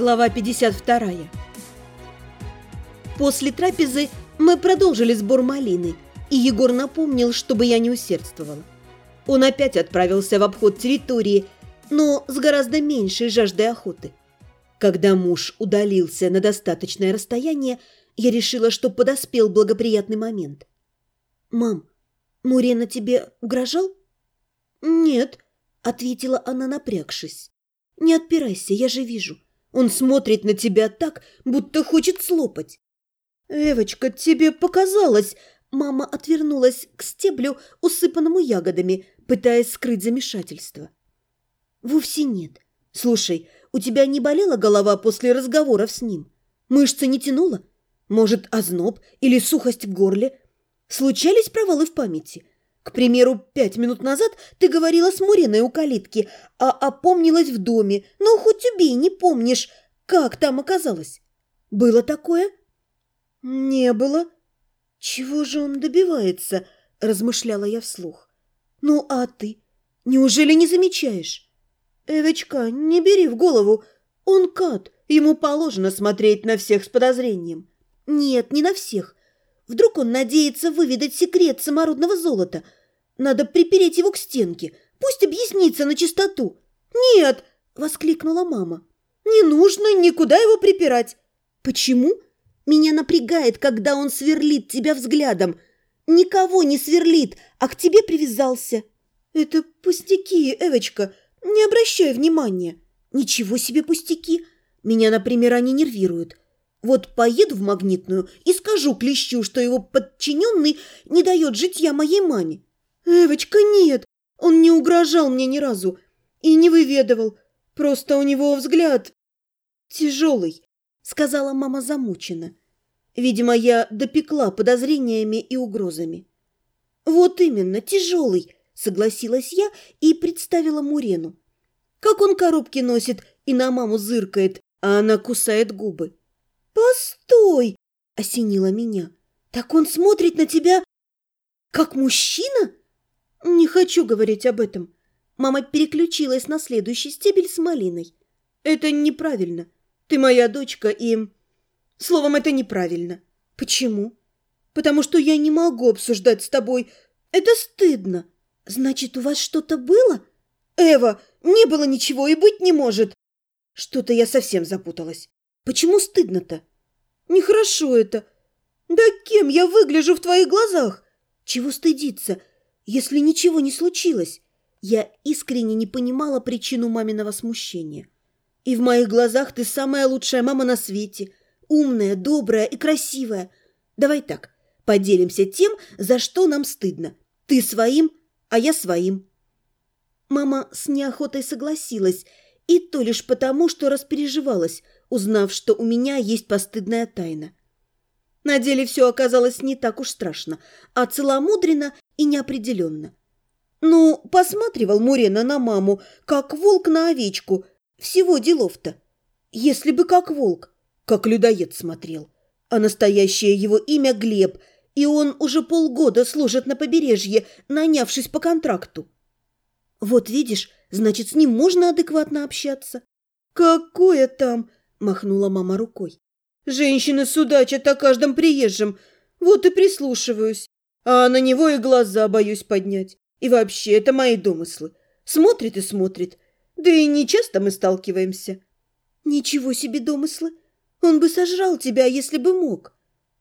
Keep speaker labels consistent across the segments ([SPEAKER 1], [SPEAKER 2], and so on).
[SPEAKER 1] Глава 52. После трапезы мы продолжили сбор малины, и Егор напомнил, чтобы я не усердствовала. Он опять отправился в обход территории, но с гораздо меньшей жаждой охоты. Когда муж удалился на достаточное расстояние, я решила, что подоспел благоприятный момент. «Мам, Мурена тебе угрожал?» «Нет», — ответила она, напрягшись. «Не отпирайся, я же вижу. Он смотрит на тебя так, будто хочет слопать». «Эвочка, тебе показалось!» Мама отвернулась к стеблю, усыпанному ягодами, пытаясь скрыть замешательство. «Вовсе нет. Слушай, у тебя не болела голова после разговоров с ним? Мышцы не тянула? Может, озноб или сухость в горле? Случались провалы в памяти? К примеру, пять минут назад ты говорила с Муриной у калитки, а опомнилась в доме. Ну, хоть убей, не помнишь, как там оказалось. Было такое? Не было. Чего же он добивается, размышляла я вслух. Ну, а ты? Неужели не замечаешь? Эвочка, не бери в голову. Он кат, ему положено смотреть на всех с подозрением. Нет, не на всех. Вдруг он надеется выведать секрет самородного золота. Надо припереть его к стенке. Пусть объяснится на чистоту. «Нет!» – воскликнула мама. «Не нужно никуда его припирать». «Почему?» «Меня напрягает, когда он сверлит тебя взглядом. Никого не сверлит, а к тебе привязался». «Это пустяки, Эвочка. Не обращай внимания». «Ничего себе пустяки. Меня, например, они нервируют. Вот поеду в магнитную и скажу Клещу, что его подчиненный не дает житья моей маме. Эвочка, нет, он не угрожал мне ни разу и не выведывал. Просто у него взгляд тяжелый, сказала мама замученно. Видимо, я допекла подозрениями и угрозами. Вот именно, тяжелый, согласилась я и представила Мурену. Как он коробки носит и на маму зыркает, а она кусает губы. «Постой!» – осенило меня. «Так он смотрит на тебя, как мужчина?» «Не хочу говорить об этом». Мама переключилась на следующий стебель с малиной. «Это неправильно. Ты моя дочка и...» «Словом, это неправильно». «Почему?» «Потому что я не могу обсуждать с тобой. Это стыдно. Значит, у вас что-то было?» «Эва, не было ничего и быть не может». «Что-то я совсем запуталась. Почему стыдно-то? Нехорошо это. Да кем я выгляжу в твоих глазах? Чего стыдиться, если ничего не случилось? Я искренне не понимала причину маминого смущения. И в моих глазах ты самая лучшая мама на свете. Умная, добрая и красивая. Давай так, поделимся тем, за что нам стыдно. Ты своим, а я своим. Мама с неохотой согласилась, и то лишь потому, что распереживалась – узнав, что у меня есть постыдная тайна. На деле все оказалось не так уж страшно, а целомудренно и неопределенно. Ну, посматривал Мурена на маму, как волк на овечку. Всего делов-то. Если бы как волк, как людоед смотрел. А настоящее его имя Глеб, и он уже полгода служит на побережье, нанявшись по контракту. Вот видишь, значит, с ним можно адекватно общаться. Какое там? махнула мама рукой. Женщины судачат о каждом приезжем, вот и прислушиваюсь. А на него и глаза боюсь поднять. И вообще, это мои домыслы. Смотрит и смотрит. Да и не часто мы сталкиваемся. Ничего себе домыслы. Он бы сожрал тебя, если бы мог.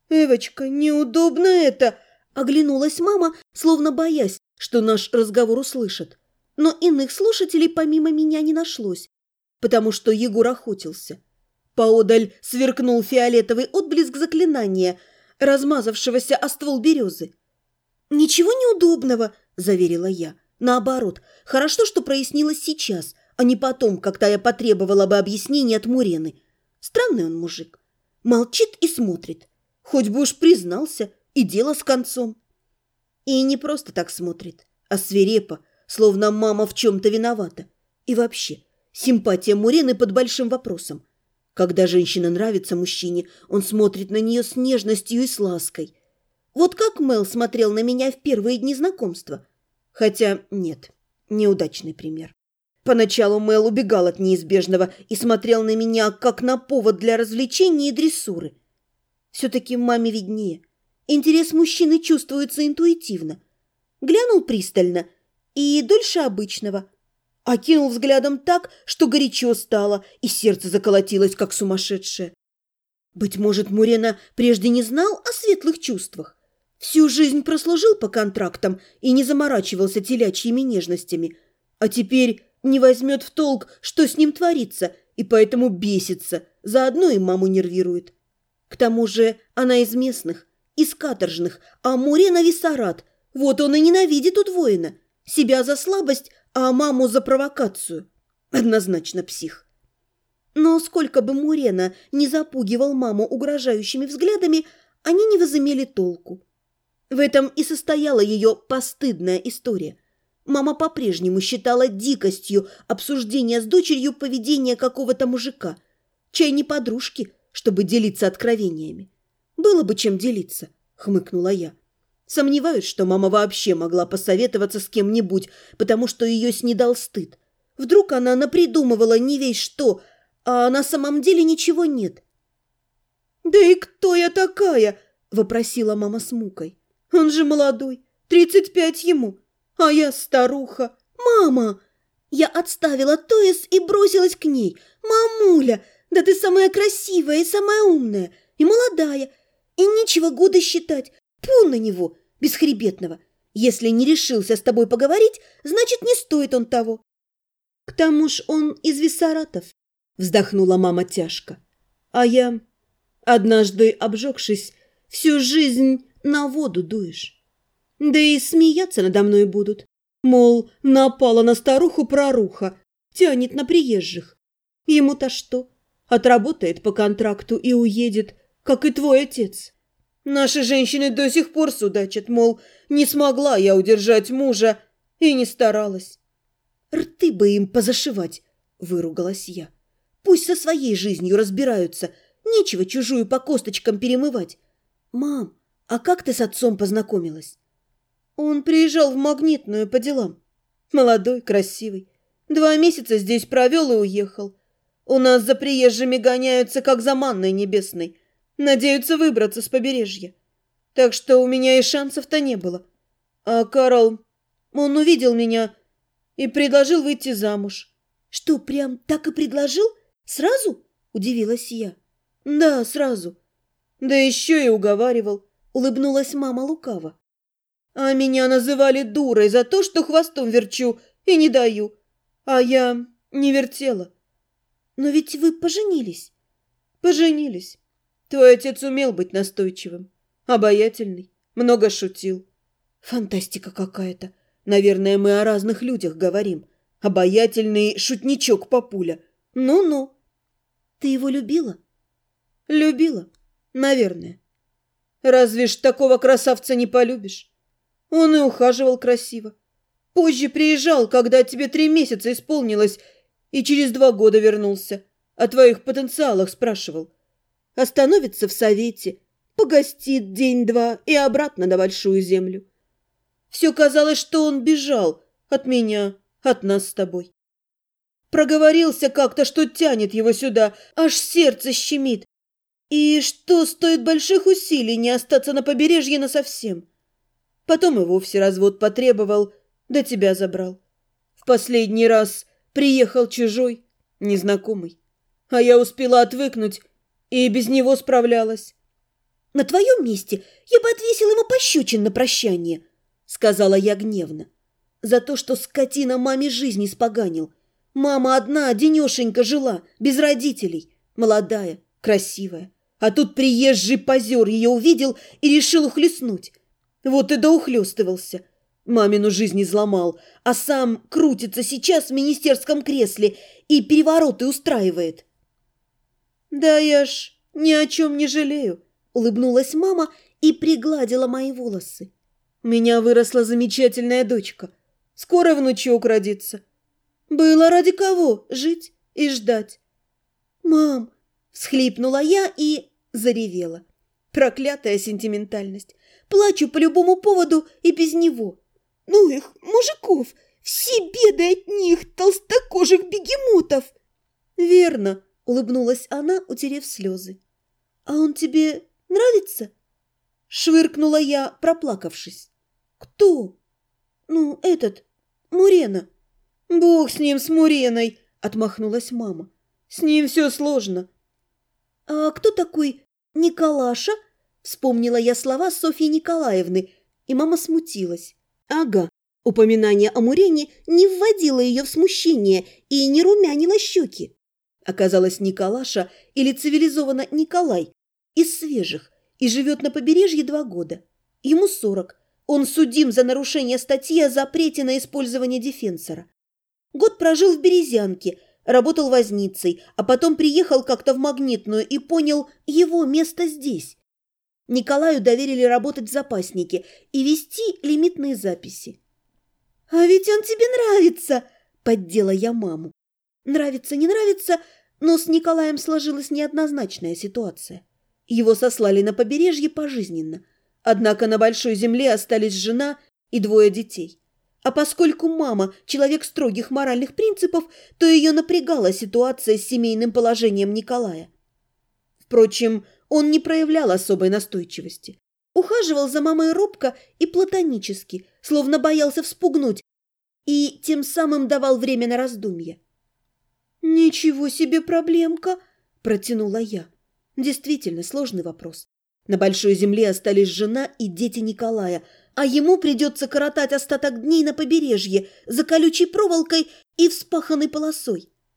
[SPEAKER 1] Эвочка, неудобно это. Оглянулась мама, словно боясь, что наш разговор услышат. Но иных слушателей помимо меня не нашлось, потому что Егор охотился. Поодаль сверкнул фиолетовый отблеск заклинания, размазавшегося о ствол березы. «Ничего неудобного», – заверила я. «Наоборот, хорошо, что прояснилось сейчас, а не потом, когда я потребовала бы объяснения от Мурены. Странный он мужик. Молчит и смотрит. Хоть бы уж признался, и дело с концом». И не просто так смотрит, а свирепо, словно мама в чем-то виновата. И вообще, симпатия Мурены под большим вопросом. Когда женщина нравится мужчине, он смотрит на нее с нежностью и с лаской. Вот как Мел смотрел на меня в первые дни знакомства. Хотя нет, неудачный пример. Поначалу Мэл убегал от неизбежного и смотрел на меня, как на повод для развлечения и дрессуры. Все-таки маме виднее. Интерес мужчины чувствуется интуитивно. Глянул пристально и дольше обычного. Окинул взглядом так, что горячо стало, и сердце заколотилось, как сумасшедшее. Быть может, Мурена прежде не знал о светлых чувствах. Всю жизнь прослужил по контрактам и не заморачивался телячьими нежностями, а теперь не возьмет в толк, что с ним творится, и поэтому бесится, заодно и маму нервирует. К тому же она из местных, из каторжных, а Мурена Виссарат. Вот он и ненавидит удвоенно. Себя за слабость, а маму за провокацию. Однозначно псих. Но сколько бы Мурена не запугивал маму угрожающими взглядами, они не возымели толку. В этом и состояла ее постыдная история. Мама по-прежнему считала дикостью обсуждения с дочерью поведения какого-то мужика. Чай не подружки, чтобы делиться откровениями. Было бы чем делиться, хмыкнула я. Сомневаюсь, что мама вообще могла посоветоваться с кем-нибудь, потому что ее снедал стыд. Вдруг она напридумывала не весь что, а на самом деле ничего нет. «Да и кто я такая?» – вопросила мама с мукой. Он же молодой, тридцать пять ему, а я старуха. Мама!» Я отставила Тоис и бросилась к ней. «Мамуля, да ты самая красивая и самая умная, и молодая, и нечего года считать. Пу на него, бесхребетного. Если не решился с тобой поговорить, значит, не стоит он того». «К тому ж он из Виссаратов», — вздохнула мама тяжко. «А я, однажды обжегшись, всю жизнь на воду дуешь. Да и смеяться надо мной будут. Мол, напала на старуху-проруха, тянет на приезжих. Ему-то что? Отработает по контракту и уедет, как и твой отец. Наши женщины до сих пор судачат, мол, не смогла я удержать мужа и не старалась. Рты бы им позашивать, выругалась я. Пусть со своей жизнью разбираются, нечего чужую по косточкам перемывать. Мам, «А как ты с отцом познакомилась?» «Он приезжал в Магнитную по делам. Молодой, красивый. Два месяца здесь провел и уехал. У нас за приезжими гоняются, как за манной небесной. Надеются выбраться с побережья. Так что у меня и шансов-то не было. А Карл, он увидел меня и предложил выйти замуж». «Что, прям так и предложил? Сразу?» – удивилась я. «Да, сразу. Да еще и уговаривал улыбнулась мама лукаво. А меня называли дурой за то, что хвостом верчу и не даю. А я не вертела. Но ведь вы поженились. Поженились. Твой отец умел быть настойчивым, обаятельный, много шутил. Фантастика какая-то. Наверное, мы о разных людях говорим. Обаятельный шутничок папуля. Ну-ну. Ты его любила? Любила, наверное. Разве ж такого красавца не полюбишь? Он и ухаживал красиво. Позже приезжал, когда тебе три месяца исполнилось, и через два года вернулся. О твоих потенциалах спрашивал. Остановится в совете, погостит день-два и обратно на большую землю. Все казалось, что он бежал от меня, от нас с тобой. Проговорился как-то, что тянет его сюда, аж сердце щемит. И что стоит больших усилий не остаться на побережье насовсем. Потом и вовсе развод потребовал, да тебя забрал. В последний раз приехал чужой, незнакомый. А я успела отвыкнуть и без него справлялась. «На твоем месте я бы отвесила ему пощечин на прощание», — сказала я гневно. «За то, что скотина маме жизни споганил. Мама одна, денешенька жила, без родителей, молодая, красивая. А тут приезжий позер ее увидел и решил ухлестнуть. Вот и доухлестывался. Мамину жизнь изломал, а сам крутится сейчас в министерском кресле и перевороты устраивает. «Да я ж ни о чем не жалею», — улыбнулась мама и пригладила мои волосы. «У меня выросла замечательная дочка. Скоро внучок родится. Было ради кого жить и ждать». «Мам!» — всхлипнула я и заревела. Проклятая сентиментальность. Плачу по любому поводу и без него. Ну их, мужиков, Все беды от них, толстокожих бегемотов!» «Верно», — улыбнулась она, утерев слезы. «А он тебе нравится?» Швыркнула я, проплакавшись. «Кто?» «Ну, этот, Мурена». «Бог с ним, с Муреной!» — отмахнулась мама. «С ним все сложно». «А кто такой Николаша?» — вспомнила я слова Софьи Николаевны, и мама смутилась. «Ага, упоминание о Мурене не вводило ее в смущение и не румянило щеки. Оказалось, Николаша или цивилизованно Николай из свежих и живет на побережье два года. Ему сорок. Он судим за нарушение статьи о запрете на использование дефенсора. Год прожил в Березянке, работал возницей, а потом приехал как-то в Магнитную и понял, его место здесь. Николаю доверили работать в запаснике и вести лимитные записи. «А ведь он тебе нравится!» – поддела я маму. Нравится, не нравится, но с Николаем сложилась неоднозначная ситуация. Его сослали на побережье пожизненно, однако на Большой Земле остались жена и двое детей. А поскольку мама – человек строгих моральных принципов, то ее напрягала ситуация с семейным положением Николая. Впрочем, он не проявлял особой настойчивости. Ухаживал за мамой робко и платонически, словно боялся вспугнуть, и тем самым давал время на раздумье. «Ничего себе проблемка!» – протянула я. Действительно сложный вопрос. На Большой Земле остались жена и дети Николая, а ему придется коротать остаток дней на побережье за колючей проволокой и вспаханной полосой.